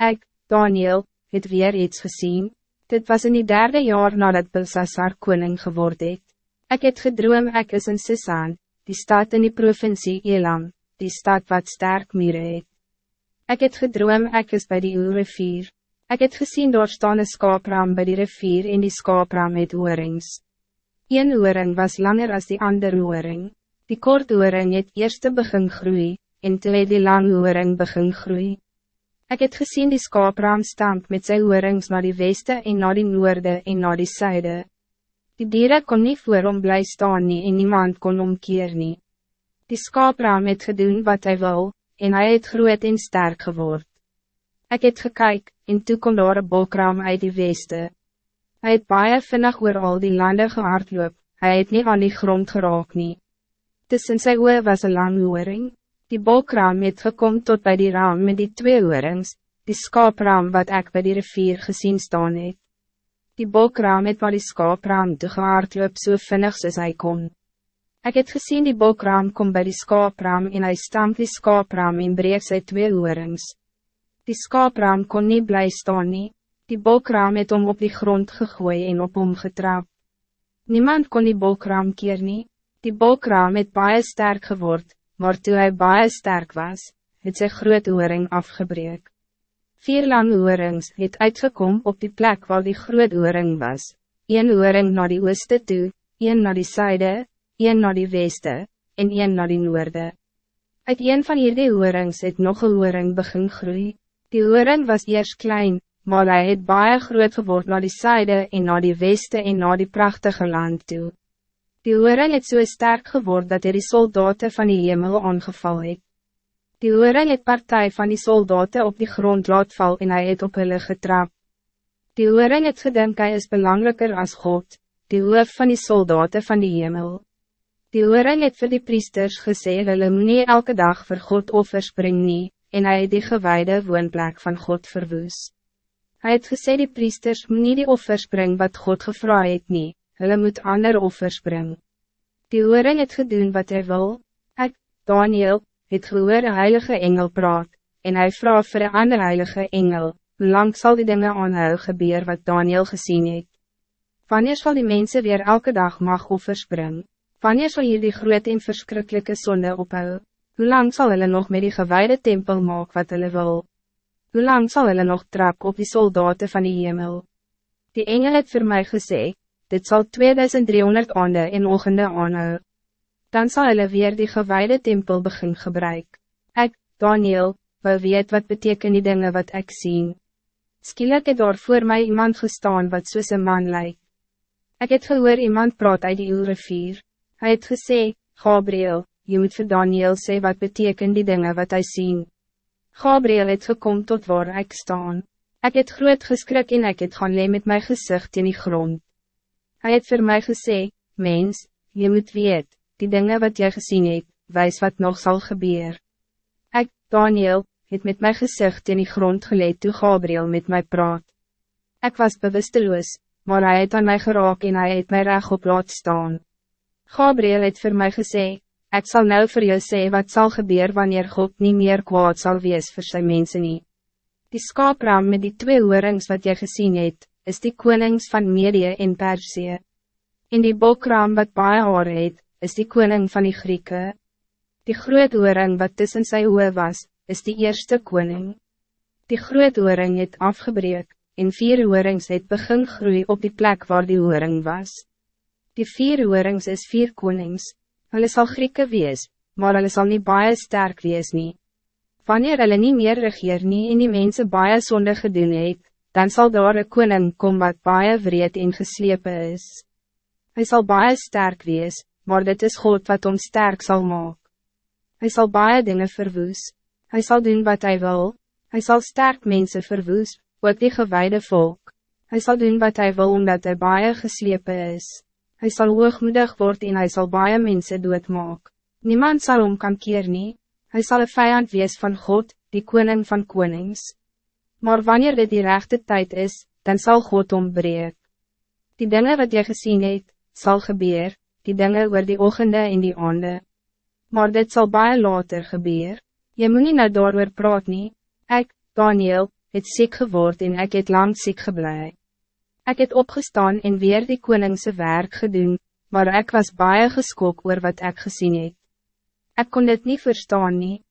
Ik, Daniel, het weer iets gezien. Dit was in die derde jaar nadat Belsassar koning geworden het. Ik het gedroom ek is in Sisaan, die stad in die provincie Elam, die stad wat sterk mure het. Ek het gedroom ek is bij die rivier. Ik het gezien daar staan een skaapraam bij die rivier en die skaapraam het oorings. Een oring was langer als die andere oring. Die kort oring het eerste begin groei, en toe het die lang oring begin groei. Ik het gezien die skaapraam stamp met zijn oorings naar die weste en naar die noorde en naar die zuide. Die dieren kon niet voor hom bly staan nie en niemand kon omkeer nie. Die skaapraam het gedoen wat hij wil, en hij het groot en sterk geword. Ik het gekyk, en toe kon daar een bolkraam uit die weste. Hij het baie vinnig oor al die landen gehardloop, hij het niet aan die grond geraak nie. Tussen sy oor was een lang oorring, die bolkraam het gekom tot bij die raam met die twee oorings, die skaapraam wat ik bij die rivier gezien staan het. Die bolkraam het maar die skaapraam te gehardloop so vinnig soos hy kon. Ik het gezien die bolkraam kom bij die skaapraam en hij stamp die skaapraam en breek sy twee oorings. Die skaapraam kon niet blij staan nie, die bolkraam het om op die grond gegooid en op hom getrap. Niemand kon die bolkraam keer nie, die bolkraam het baie sterk geword, maar toe hy baie sterk was, het sy groot oring afgebreek. Vier lange oorings het uitgekom op die plek waar die groot oring was, een oring naar die ooste toe, een naar die zuide, een naar die weste, en een naar die noorde. Uit een van hierdie oorings het nog een oring begin groei, die oring was eerst klein, maar hij het baie groot geword naar die zuide en naar die weste en naar die prachtige land toe. Die oring het so sterk geword dat hij die soldaten van die hemel aangeval het. Die oring het partij van die soldaten op die grond laat val en hij het op hulle getrap. Die oring het gedink hy is belangrijker als God, die hoof van die soldaten van die hemel. Die oring het vir die priesters gesê hulle moet nie elke dag vir God offers bring nie, en hy het die gewijde woonplek van God verwoes. Hij het gesê die priesters moet nie die offers bring wat God gevra het nie, hulle moet ander offers bring. Die oring het gedoen wat hij wil, ek, Daniel, het gehoor een heilige engel praat, en hij vraag vir een ander heilige engel, hoe lang zal die dinge aanhou gebeur wat Daniel gezien het? Wanneer zal die mensen weer elke dag mag offers bring? Wanneer zal hier die groot en verschrikkelijke zonde ophou? Hoe lang zal hulle nog met die gewijde tempel maak wat hulle wil? Hoe lang zal hulle nog trap op die soldaten van die hemel? Die engel het voor mij gezegd, dit zal 2300 aande en ogende aanhou. Dan zal hulle weer die gewijde tempel begin gebruik. Ik, Daniel, wil weet wat betekenen die dingen wat ik zie. Skielik het daar voor mij iemand gestaan wat soos een man lijkt. Ik het gehoor iemand praat uit die rivier. Hij het gesê, Gabriel, je moet voor Daniel sê wat betekenen die dingen wat hij ziet. Gabriel het gekom tot waar ik staan. Ik het groot geskrik en ik het gaan lee met mijn gezicht in die grond. Hij het voor mij gesê, mens, je moet weet, die dingen wat jij gezien hebt, wijs wat nog zal gebeuren. Ik, Daniel, het met mijn gezicht in die grond geleid toe Gabriel met mij praat. Ik was bewusteloos, maar hij het aan mij geraak en hij het mij recht op laat staan. Gabriel het voor mij gesê, ik zal nou voor jou zeggen wat zal gebeuren wanneer God niet meer kwaad zal wees voor zijn mensen niet. Die skaapraam met die twee oorings wat jy gezien het, is die konings van Medië en Persie. In die bokraam wat baie haar het, is die koning van die Grieken. Die groot oring wat tussen sy oor was, is die eerste koning. Die groot oring het afgebreek, en vier oorings het begin groei op die plek waar die oring was. Die vier oorings is vier konings, hulle sal Grieke wees, maar hulle sal nie baie sterk wees nie. Wanneer hulle nie meer regeer nie en die mense baie sonde gedoen het, dan zal daar een koning kom wat baie wreed en geslepen is. Hij zal baie sterk wees, maar dit is God wat om sterk zal maken. Hij zal baie dingen verwoes, hij zal doen wat hij wil, hij zal sterk mensen verwoes, ook die gewijde volk. Hij zal doen wat hij wil omdat hij baie geslepen is. Hij zal hoogmoedig worden en hij zal baie mensen doodmaak. Niemand zal om kan keer nie. Hij zal een vijand wees van God, die koning van konings. Maar wanneer dit die rechte tijd is, dan zal God ombreek. Die dingen wat je gezien hebt, zal gebeuren, die dingen oor die oggende en die aande. Maar dit zal baie later gebeuren. Je moet niet naar door praat nie. Ek, Daniel, het ziek geword en ik het lang ziek geblei. Ik het opgestaan en weer die koningse werk gedoen, maar ik was baie geskok oor wat ik gezien het. Ik kon het niet verstaan nie.